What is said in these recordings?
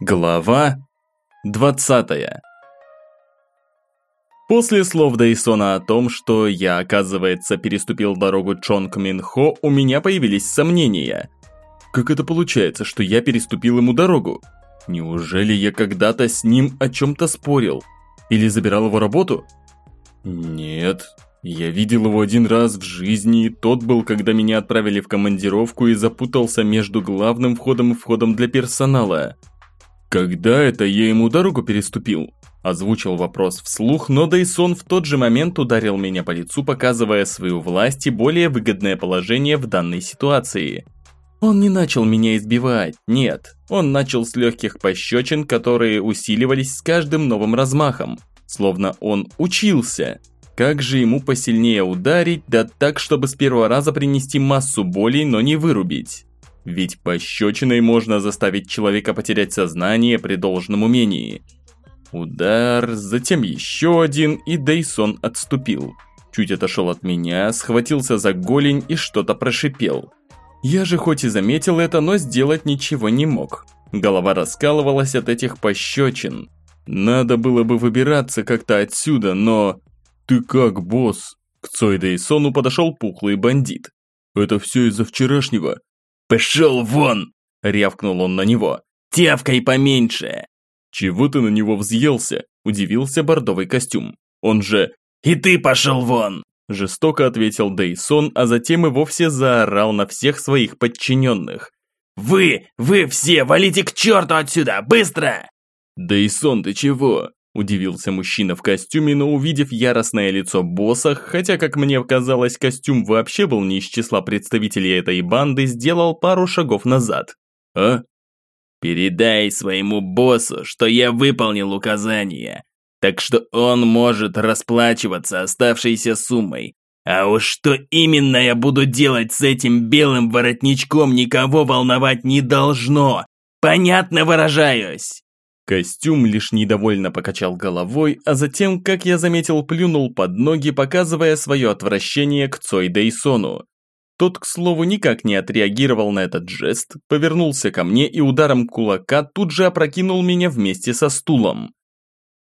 Глава 20 После слов Дайсона о том, что я, оказывается, переступил дорогу Чонг Минхо, у меня появились сомнения. Как это получается, что я переступил ему дорогу? Неужели я когда-то с ним о чем-то спорил? Или забирал его работу? Нет, я видел его один раз в жизни, и тот был, когда меня отправили в командировку и запутался между главным входом и входом для персонала – «Когда это я ему дорогу переступил?» Озвучил вопрос вслух, но Дайсон в тот же момент ударил меня по лицу, показывая свою власть и более выгодное положение в данной ситуации. Он не начал меня избивать, нет. Он начал с легких пощечин, которые усиливались с каждым новым размахом. Словно он учился. Как же ему посильнее ударить, да так, чтобы с первого раза принести массу болей, но не вырубить. Ведь пощечиной можно заставить человека потерять сознание при должном умении. Удар, затем еще один, и Дейсон отступил. Чуть отошел от меня, схватился за голень и что-то прошипел. Я же хоть и заметил это, но сделать ничего не мог. Голова раскалывалась от этих пощечин. Надо было бы выбираться как-то отсюда, но... «Ты как, босс?» К Цой Дейсону подошел пухлый бандит. «Это все из-за вчерашнего. «Пошел вон!» – рявкнул он на него. «Тявкой поменьше!» «Чего ты на него взъелся?» – удивился бордовый костюм. Он же «И ты пошел вон!» Жестоко ответил Дейсон, а затем и вовсе заорал на всех своих подчиненных. «Вы, вы все, валите к черту отсюда, быстро!» «Дейсон, ты чего?» Удивился мужчина в костюме, но увидев яростное лицо босса, хотя, как мне казалось, костюм вообще был не из числа представителей этой банды, сделал пару шагов назад. «А?» «Передай своему боссу, что я выполнил указание, так что он может расплачиваться оставшейся суммой. А уж что именно я буду делать с этим белым воротничком, никого волновать не должно. Понятно выражаюсь?» Костюм лишь недовольно покачал головой, а затем, как я заметил, плюнул под ноги, показывая свое отвращение к Цой Дейсону. Тот, к слову, никак не отреагировал на этот жест, повернулся ко мне и ударом кулака тут же опрокинул меня вместе со стулом.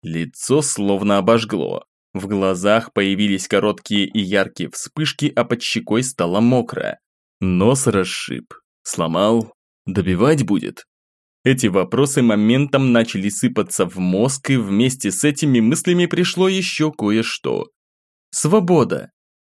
Лицо словно обожгло. В глазах появились короткие и яркие вспышки, а под щекой стало мокро. Нос расшиб. Сломал. Добивать будет. Эти вопросы моментом начали сыпаться в мозг, и вместе с этими мыслями пришло еще кое-что. Свобода.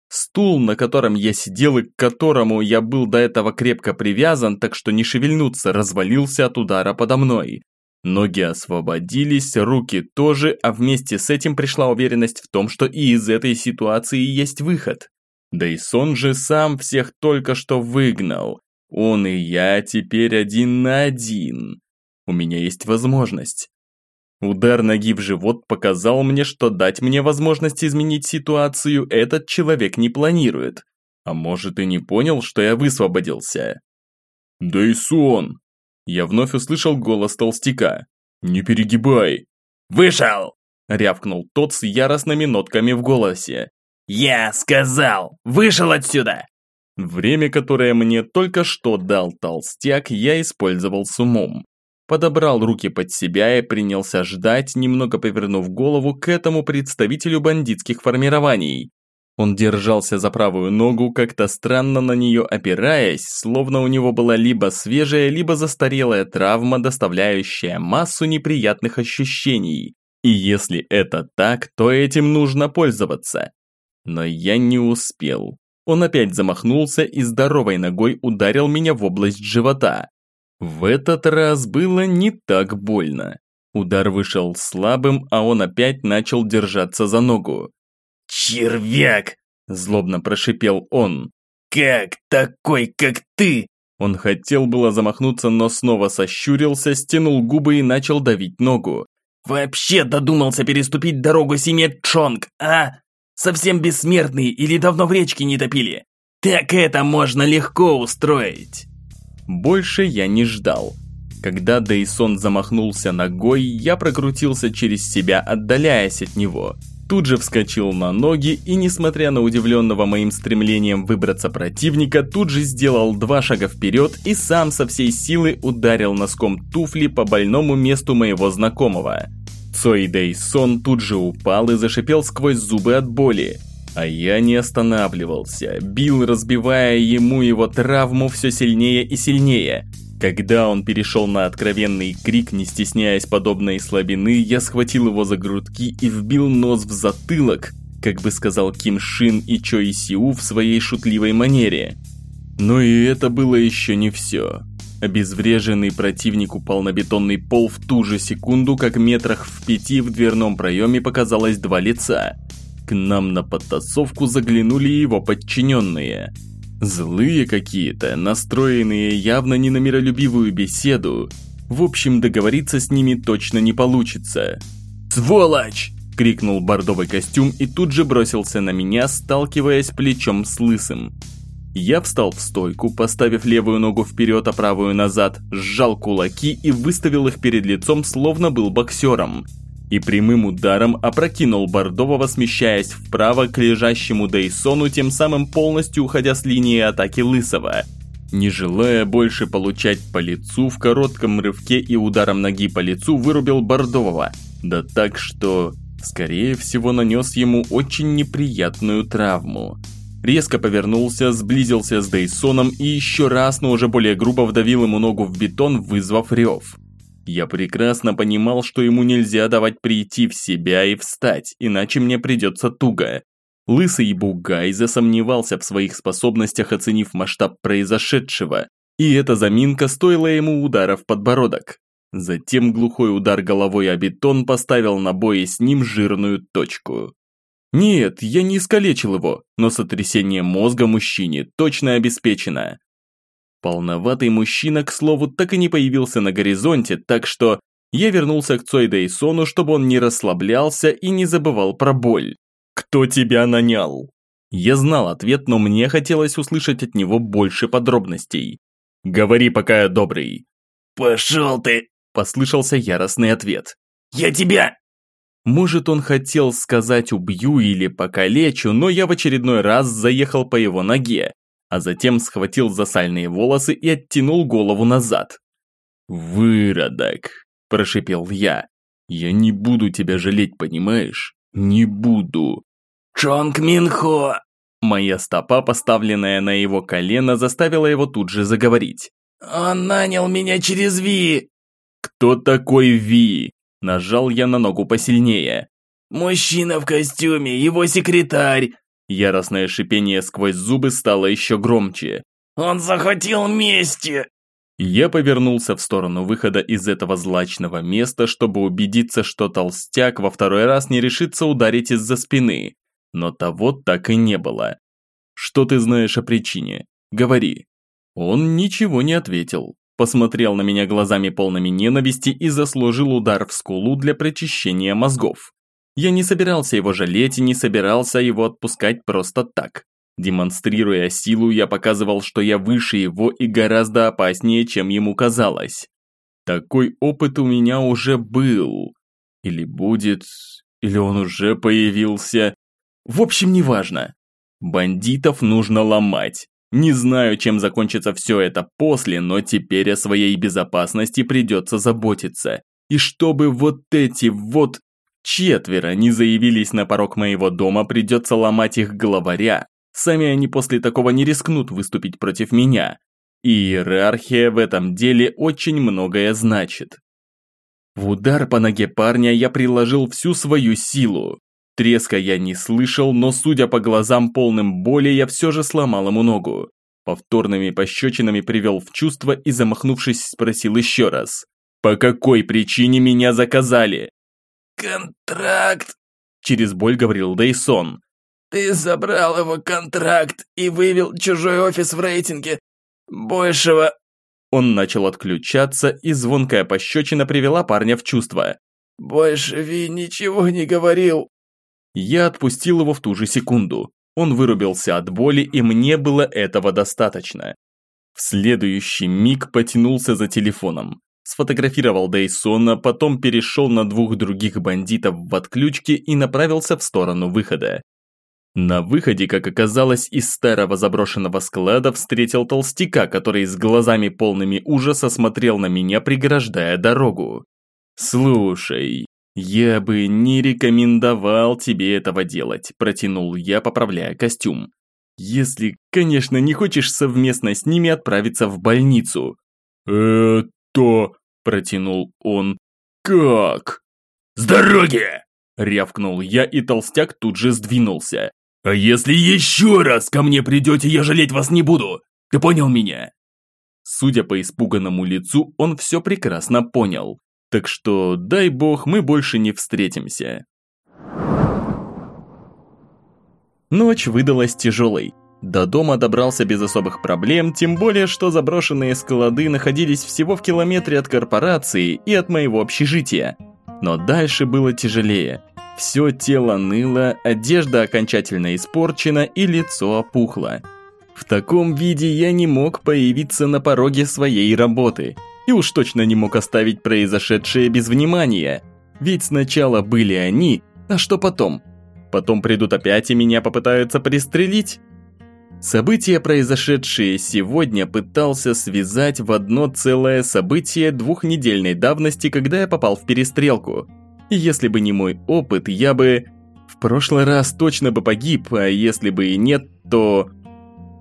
Стул, на котором я сидел и к которому я был до этого крепко привязан, так что не шевельнуться, развалился от удара подо мной. Ноги освободились, руки тоже, а вместе с этим пришла уверенность в том, что и из этой ситуации есть выход. Да и сон же сам всех только что выгнал. Он и я теперь один на один. У меня есть возможность. Удар ноги в живот показал мне, что дать мне возможность изменить ситуацию этот человек не планирует. А может и не понял, что я высвободился. «Да и сон!» Я вновь услышал голос толстяка. «Не перегибай!» «Вышел!» – рявкнул тот с яростными нотками в голосе. «Я сказал! Вышел отсюда!» Время, которое мне только что дал толстяк, я использовал с умом. Подобрал руки под себя и принялся ждать, немного повернув голову к этому представителю бандитских формирований. Он держался за правую ногу, как-то странно на нее опираясь, словно у него была либо свежая, либо застарелая травма, доставляющая массу неприятных ощущений. И если это так, то этим нужно пользоваться. Но я не успел. Он опять замахнулся и здоровой ногой ударил меня в область живота. В этот раз было не так больно. Удар вышел слабым, а он опять начал держаться за ногу. «Червяк!» – злобно прошипел он. «Как такой, как ты?» Он хотел было замахнуться, но снова сощурился, стянул губы и начал давить ногу. «Вообще додумался переступить дорогу семье Чонг, а?» Совсем бессмертные или давно в речке не топили? Так это можно легко устроить. Больше я не ждал. Когда Дейсон замахнулся ногой, я прокрутился через себя, отдаляясь от него. тут же вскочил на ноги и, несмотря на удивленного моим стремлением выбраться противника, тут же сделал два шага вперед и сам со всей силы ударил носком туфли по больному месту моего знакомого. Цой Сон тут же упал и зашипел сквозь зубы от боли. А я не останавливался, бил, разбивая ему его травму все сильнее и сильнее – когда он перешел на откровенный крик, не стесняясь подобной слабины, я схватил его за грудки и вбил нос в затылок, как бы сказал Ким Шин и Чо И Сиу в своей шутливой манере. Но и это было еще не все. Обезвреженный противник упал на бетонный пол в ту же секунду, как метрах в пяти в дверном проеме показалось два лица. К нам на подтасовку заглянули его подчиненные – Злые какие-то, настроенные явно не на миролюбивую беседу. В общем, договориться с ними точно не получится. «Сволочь!» – крикнул бордовый костюм и тут же бросился на меня, сталкиваясь плечом с лысым. Я встал в стойку, поставив левую ногу вперед, а правую назад, сжал кулаки и выставил их перед лицом, словно был боксером – и прямым ударом опрокинул Бордового, смещаясь вправо к лежащему Дейсону, тем самым полностью уходя с линии атаки Лысого. Не желая больше получать по лицу, в коротком рывке и ударом ноги по лицу вырубил Бордового. Да так, что, скорее всего, нанес ему очень неприятную травму. Резко повернулся, сблизился с Дейсоном и еще раз, но уже более грубо вдавил ему ногу в бетон, вызвав рев. Я прекрасно понимал, что ему нельзя давать прийти в себя и встать, иначе мне придется туго. Лысый бугай засомневался в своих способностях, оценив масштаб произошедшего, и эта заминка стоила ему удара в подбородок. Затем глухой удар головой о бетон поставил на бое с ним жирную точку. Нет, я не искалечил его, но сотрясение мозга мужчине точно обеспечено. Полноватый мужчина, к слову, так и не появился на горизонте, так что я вернулся к Цой Дэйсону, чтобы он не расслаблялся и не забывал про боль. «Кто тебя нанял?» Я знал ответ, но мне хотелось услышать от него больше подробностей. «Говори, пока я добрый». «Пошел ты!» – послышался яростный ответ. «Я тебя!» Может, он хотел сказать «убью» или «покалечу», но я в очередной раз заехал по его ноге а затем схватил за сальные волосы и оттянул голову назад. «Выродок!» – прошипел я. «Я не буду тебя жалеть, понимаешь? Не буду!» «Чонг Минхо!» Моя стопа, поставленная на его колено, заставила его тут же заговорить. «Он нанял меня через Ви!» «Кто такой Ви?» Нажал я на ногу посильнее. «Мужчина в костюме, его секретарь. Яростное шипение сквозь зубы стало еще громче. «Он захватил мести!» Я повернулся в сторону выхода из этого злачного места, чтобы убедиться, что толстяк во второй раз не решится ударить из-за спины. Но того так и не было. «Что ты знаешь о причине? Говори». Он ничего не ответил. Посмотрел на меня глазами полными ненависти и заслужил удар в скулу для прочищения мозгов. Я не собирался его жалеть и не собирался его отпускать просто так. Демонстрируя силу, я показывал, что я выше его и гораздо опаснее, чем ему казалось. Такой опыт у меня уже был. Или будет, или он уже появился. В общем, неважно. Бандитов нужно ломать. Не знаю, чем закончится все это после, но теперь о своей безопасности придется заботиться. И чтобы вот эти вот Четверо не заявились на порог моего дома, придется ломать их главаря. Сами они после такого не рискнут выступить против меня. И иерархия в этом деле очень многое значит. В удар по ноге парня я приложил всю свою силу. Треска я не слышал, но судя по глазам полным боли, я все же сломал ему ногу. Повторными пощечинами привел в чувство и, замахнувшись, спросил еще раз. «По какой причине меня заказали?» «Контракт!» Через боль говорил Дейсон. «Ты забрал его контракт и вывел чужой офис в рейтинге. Большего...» Он начал отключаться, и звонкая пощечина привела парня в чувство. «Больше Ви ничего не говорил». Я отпустил его в ту же секунду. Он вырубился от боли, и мне было этого достаточно. В следующий миг потянулся за телефоном. Сфотографировал Дейсона, потом перешел на двух других бандитов в отключке и направился в сторону выхода. На выходе, как оказалось, из старого заброшенного склада встретил толстяка, который с глазами полными ужаса смотрел на меня, преграждая дорогу. «Слушай, я бы не рекомендовал тебе этого делать», – протянул я, поправляя костюм. «Если, конечно, не хочешь совместно с ними отправиться в больницу». «Это...» – протянул он. «Как?» «С дороги!» – рявкнул я, и толстяк тут же сдвинулся. «А если еще раз ко мне придете, я жалеть вас не буду! Ты понял меня?» Судя по испуганному лицу, он все прекрасно понял. Так что, дай бог, мы больше не встретимся. Ночь выдалась тяжелой. До дома добрался без особых проблем, тем более, что заброшенные склады находились всего в километре от корпорации и от моего общежития. Но дальше было тяжелее. Все тело ныло, одежда окончательно испорчена и лицо опухло. В таком виде я не мог появиться на пороге своей работы. И уж точно не мог оставить произошедшее без внимания. Ведь сначала были они, а что потом? Потом придут опять и меня попытаются пристрелить? События, произошедшие сегодня, пытался связать в одно целое событие двухнедельной давности, когда я попал в перестрелку – и если бы не мой опыт, я бы... В прошлый раз точно бы погиб, а если бы и нет, то...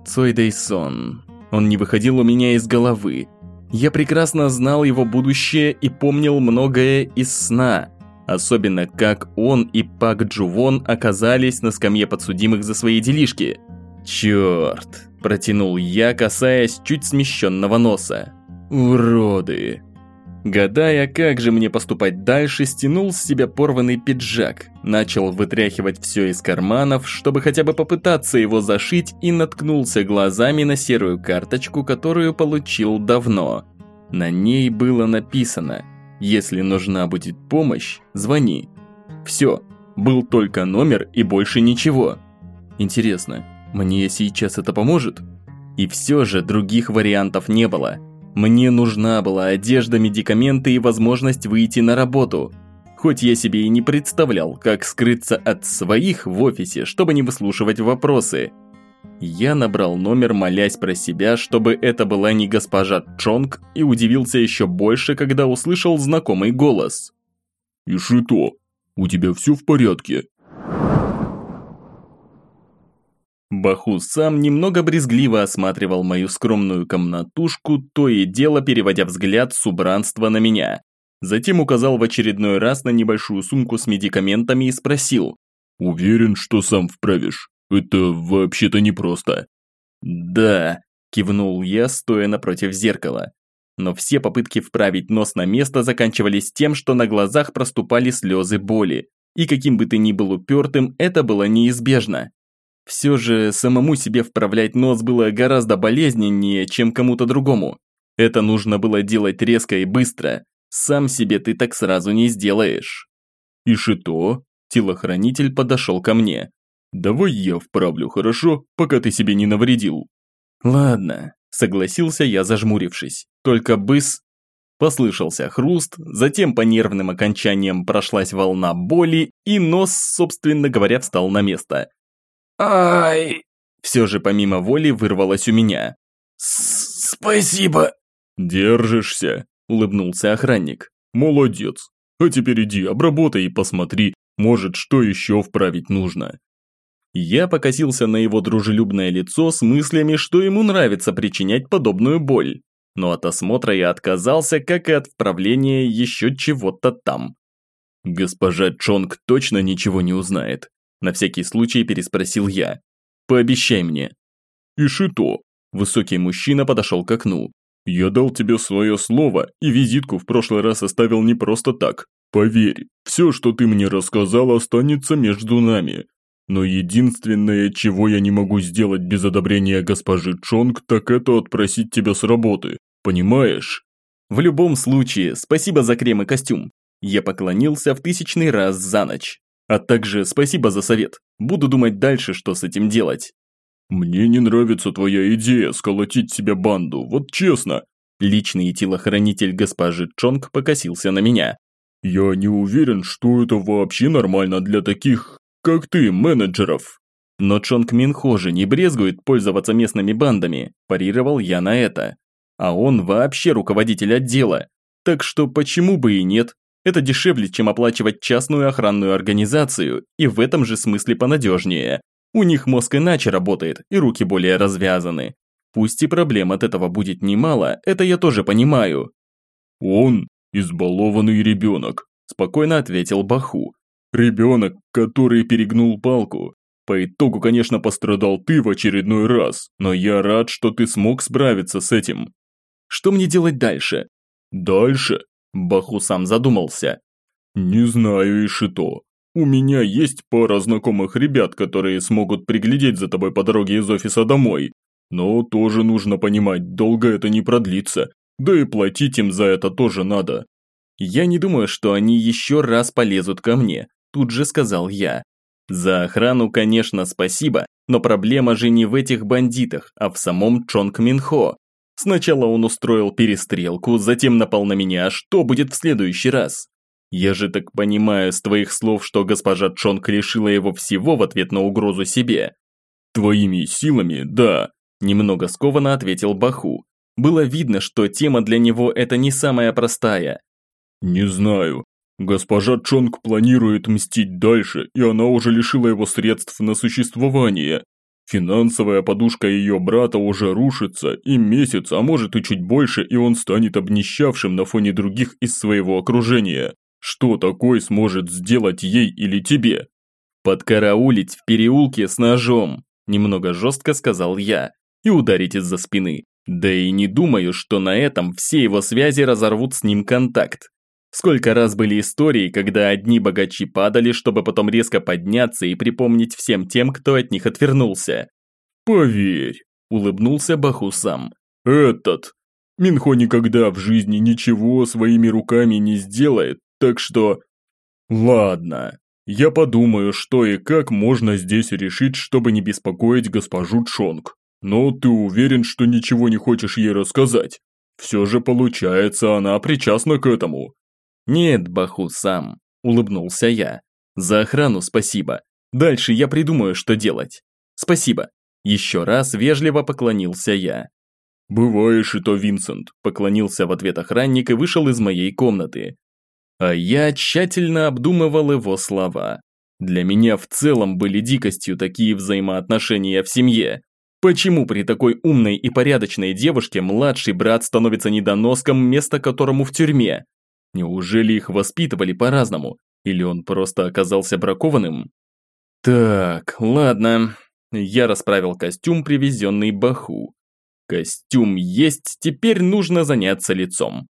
Цой Дэйсон. Он не выходил у меня из головы. Я прекрасно знал его будущее и помнил многое из сна. Особенно, как он и Пак Джувон оказались на скамье подсудимых за свои делишки. Черт, протянул я, касаясь чуть смещенного носа. Уроды. Гадая, как же мне поступать дальше, стянул с себя порванный пиджак, начал вытряхивать все из карманов, чтобы хотя бы попытаться его зашить и наткнулся глазами на серую карточку, которую получил давно. На ней было написано «Если нужна будет помощь, звони». Все, был только номер и больше ничего. Интересно, мне сейчас это поможет? И все же других вариантов не было. Мне нужна была одежда, медикаменты и возможность выйти на работу. Хоть я себе и не представлял, как скрыться от своих в офисе, чтобы не выслушивать вопросы. Я набрал номер, молясь про себя, чтобы это была не госпожа Чонг, и удивился еще больше, когда услышал знакомый голос. «Ишито, у тебя все в порядке?» Баху сам немного брезгливо осматривал мою скромную комнатушку, то и дело переводя взгляд с убранства на меня. Затем указал в очередной раз на небольшую сумку с медикаментами и спросил. «Уверен, что сам вправишь? Это вообще-то непросто». «Да», – кивнул я, стоя напротив зеркала. Но все попытки вправить нос на место заканчивались тем, что на глазах проступали слезы боли. И каким бы ты ни был упертым, это было неизбежно. Все же самому себе вправлять нос было гораздо болезненнее, чем кому-то другому. Это нужно было делать резко и быстро. Сам себе ты так сразу не сделаешь. И что? Телохранитель подошел ко мне. Давай я вправлю, хорошо, пока ты себе не навредил. Ладно, согласился я, зажмурившись. Только быс... Послышался хруст, затем по нервным окончаниям прошлась волна боли, и нос, собственно говоря, встал на место. «Ай!» Все же помимо воли вырвалось у меня. «Спасибо!» «Держишься!» – улыбнулся охранник. «Молодец! А теперь иди, обработай и посмотри, может, что еще вправить нужно». Я покосился на его дружелюбное лицо с мыслями, что ему нравится причинять подобную боль. Но от осмотра я отказался, как и от вправления еще чего-то там. Госпожа Чонг точно ничего не узнает. На всякий случай переспросил я. «Пообещай мне». «И что?» Высокий мужчина подошел к окну. «Я дал тебе свое слово, и визитку в прошлый раз оставил не просто так. Поверь, все, что ты мне рассказал, останется между нами. Но единственное, чего я не могу сделать без одобрения госпожи Чонг, так это отпросить тебя с работы. Понимаешь?» «В любом случае, спасибо за крем и костюм». Я поклонился в тысячный раз за ночь. А также спасибо за совет. Буду думать дальше, что с этим делать. Мне не нравится твоя идея сколотить себе банду, вот честно. Личный телохранитель госпожи Чонг покосился на меня. «Я не уверен, что это вообще нормально для таких, как ты, менеджеров». Но Чонг Минхо же не брезгует пользоваться местными бандами, парировал я на это. А он вообще руководитель отдела. Так что почему бы и нет? Это дешевле, чем оплачивать частную охранную организацию, и в этом же смысле понадежнее. У них мозг иначе работает, и руки более развязаны. Пусть и проблем от этого будет немало, это я тоже понимаю. Он избалованный ребенок, спокойно ответил Баху. Ребенок, который перегнул палку. По итогу, конечно, пострадал ты в очередной раз, но я рад, что ты смог справиться с этим. Что мне делать дальше? Дальше? Баху сам задумался. Не знаю, Ишито. У меня есть пара знакомых ребят, которые смогут приглядеть за тобой по дороге из офиса домой. Но тоже нужно понимать, долго это не продлится. Да и платить им за это тоже надо. Я не думаю, что они еще раз полезут ко мне, тут же сказал я. За охрану, конечно, спасибо, но проблема же не в этих бандитах, а в самом Чонг Минхо. Сначала он устроил перестрелку, затем напал на меня, что будет в следующий раз? Я же так понимаю с твоих слов, что госпожа Чонг лишила его всего в ответ на угрозу себе. Твоими силами, да, немного скованно ответил Баху. Было видно, что тема для него это не самая простая. Не знаю. Госпожа Чонг планирует мстить дальше, и она уже лишила его средств на существование. Финансовая подушка ее брата уже рушится, и месяц, а может и чуть больше, и он станет обнищавшим на фоне других из своего окружения. Что такой сможет сделать ей или тебе? Подкараулить в переулке с ножом, немного жестко сказал я, и ударить из-за спины. Да и не думаю, что на этом все его связи разорвут с ним контакт. Сколько раз были истории, когда одни богачи падали, чтобы потом резко подняться и припомнить всем тем, кто от них отвернулся. «Поверь», – улыбнулся Баху сам. «Этот. Минхо никогда в жизни ничего своими руками не сделает, так что...» «Ладно, я подумаю, что и как можно здесь решить, чтобы не беспокоить госпожу Чонг. Но ты уверен, что ничего не хочешь ей рассказать? Все же получается, она причастна к этому». «Нет, Баху сам», – улыбнулся я. «За охрану спасибо. Дальше я придумаю, что делать. Спасибо». Еще раз вежливо поклонился я. «Бываешь и то, Винсент», – поклонился в ответ охранник и вышел из моей комнаты. А я тщательно обдумывал его слова. Для меня в целом были дикостью такие взаимоотношения в семье. Почему при такой умной и порядочной девушке младший брат становится недоноском, место которому в тюрьме? Неужели их воспитывали по-разному? Или он просто оказался бракованным? Так, ладно. Я расправил костюм, привезенный Баху. Костюм есть, теперь нужно заняться лицом.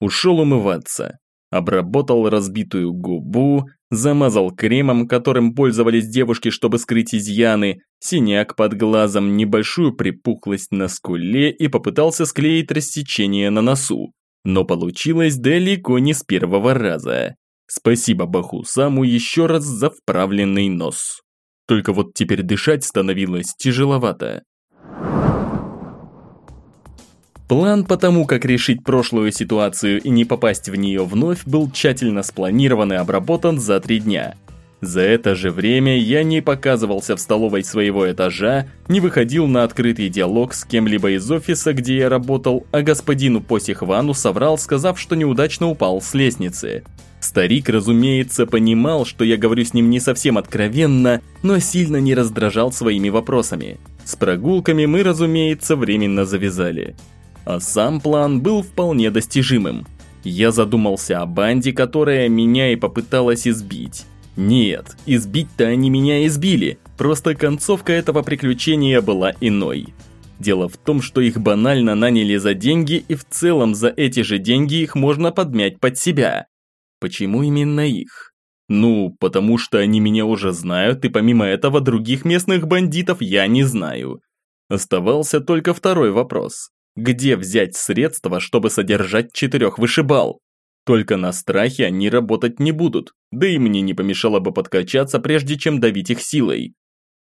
Ушел умываться. Обработал разбитую губу, замазал кремом, которым пользовались девушки, чтобы скрыть изъяны, синяк под глазом, небольшую припухлость на скуле и попытался склеить рассечение на носу. Но получилось далеко не с первого раза. Спасибо Баху Саму еще раз за вправленный нос. Только вот теперь дышать становилось тяжеловато. План по тому, как решить прошлую ситуацию и не попасть в нее вновь, был тщательно спланирован и обработан за три дня – за это же время я не показывался в столовой своего этажа, не выходил на открытый диалог с кем-либо из офиса, где я работал, а господину Посихвану соврал, сказав, что неудачно упал с лестницы. Старик, разумеется, понимал, что я говорю с ним не совсем откровенно, но сильно не раздражал своими вопросами. С прогулками мы, разумеется, временно завязали. А сам план был вполне достижимым. Я задумался о банде, которая меня и попыталась избить. Нет, избить-то они меня избили, просто концовка этого приключения была иной. Дело в том, что их банально наняли за деньги и в целом за эти же деньги их можно подмять под себя. Почему именно их? Ну, потому что они меня уже знают, и помимо этого других местных бандитов я не знаю. Оставался только второй вопрос. Где взять средства, чтобы содержать четырех вышибал? Только на страхе они работать не будут, да и мне не помешало бы подкачаться, прежде чем давить их силой.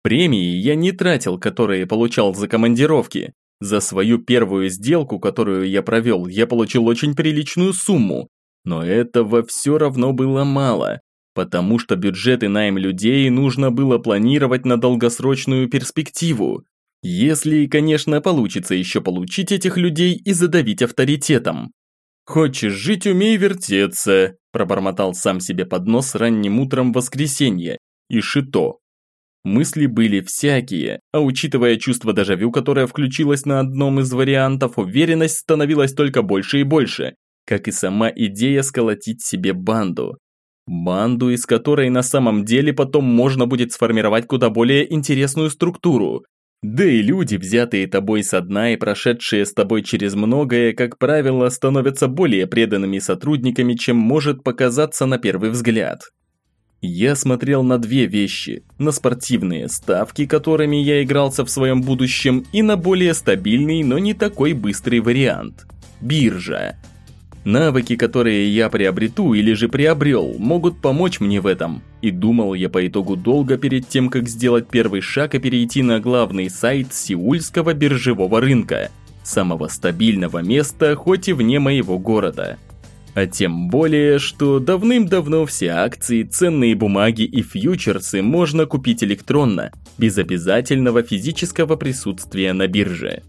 Премии я не тратил, которые получал за командировки. За свою первую сделку, которую я провел, я получил очень приличную сумму, но этого все равно было мало, потому что бюджеты найм людей нужно было планировать на долгосрочную перспективу. Если, конечно, получится еще получить этих людей и задавить авторитетом. «Хочешь жить, умей вертеться», – пробормотал сам себе под нос ранним утром воскресенья. И шито. Мысли были всякие, а учитывая чувство дежавю, которое включилось на одном из вариантов, уверенность становилась только больше и больше, как и сама идея сколотить себе банду. Банду, из которой на самом деле потом можно будет сформировать куда более интересную структуру. Да и люди, взятые тобой со дна и прошедшие с тобой через многое, как правило, становятся более преданными сотрудниками, чем может показаться на первый взгляд. Я смотрел на две вещи – на спортивные ставки, которыми я игрался в своем будущем, и на более стабильный, но не такой быстрый вариант – биржа. Навыки, которые я приобрету или же приобрел, могут помочь мне в этом. И думал я по итогу долго перед тем, как сделать первый шаг и перейти на главный сайт сеульского биржевого рынка. Самого стабильного места, хоть и вне моего города. А тем более, что давным-давно все акции, ценные бумаги и фьючерсы можно купить электронно, без обязательного физического присутствия на бирже.